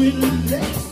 will let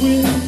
with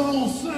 Então, irmãos,